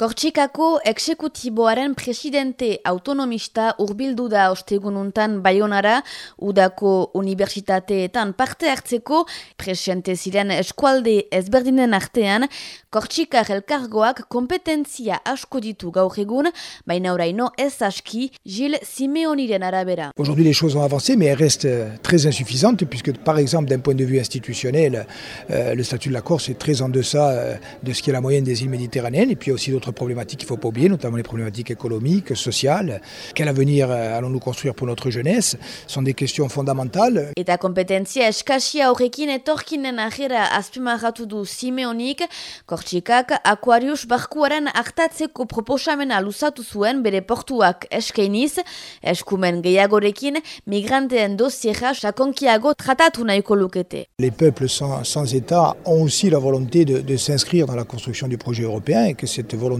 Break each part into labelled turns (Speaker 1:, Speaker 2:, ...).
Speaker 1: Kortxikako eksekutiboaren presidente autonomista urbildu da ostegununtan Bayonara, udako unibertsitateetan parte hartzeko, presente ziren eskualde ezberdinen artean, Kortxikar elkargoak kompetentzia asko ditu gaur egun, baina oraino ez aski, Gil Simeoniren arabera.
Speaker 2: Aujourd'hui les choses ont avancé, mais elles restent euh, très insuffisantes, puisque par exemple d'un point de vue institutionnel, euh, le statut de la Corse est très en deçà euh, de ce qui est la moyenne des îles méditerranéennes, et puis aussi d'autres problématiques qu'il ne faut pas oublier, notamment les problématiques économiques, sociales. Quel avenir euh, allons-nous construire pour notre jeunesse? Ce sont des questions fondamentales.
Speaker 1: Eta kompetentzia eskasia horrekin etorkinen ajera azpimarratu du Simeonik, Kortxikak Aquarius barkuaren hartatzeko proposamena luzatu zuen bere portuak eskainiz, eskumen gehiagorekin migranteen dosiera sakonkiago tratatu nahiko lukete.
Speaker 2: Les peuples sans, sans État ont aussi la volonté de, de s'inscrire dans la construction du projet européen et que cette volonté,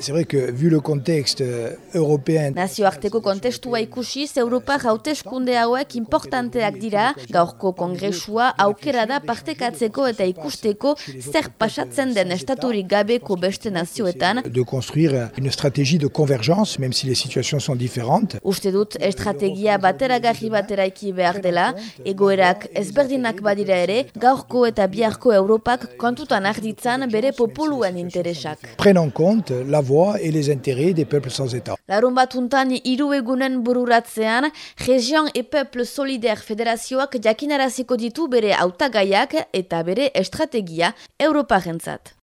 Speaker 2: C'est vrai que vu le contexte euh, européen,
Speaker 1: Nazioarteko kontestua ikusiz, Europa hauteskunde hauek importanteak dira, gaurko kongresua aukera da partekatzeko eta ikusteko zer pasatzen den estaturik gabeko beste nazioetan,
Speaker 2: de construire une stratégie de convergence, même si les situations sont différentes.
Speaker 1: Uste dut estrategia bateragarri bateraiki behar dela, egoerak ezberdinak badira ere, gaurko eta biharko Europak kontutan arditzan bere populuen interesak.
Speaker 2: prennent en compte la voix et les intérêts des peuples sans État.
Speaker 1: Larun batuntan hiru egunen bururatzean, Region e Peuple Solidaire Federazioak jakinaraziko ditu bere hautagaiak eta bere estrategia Europarentzat.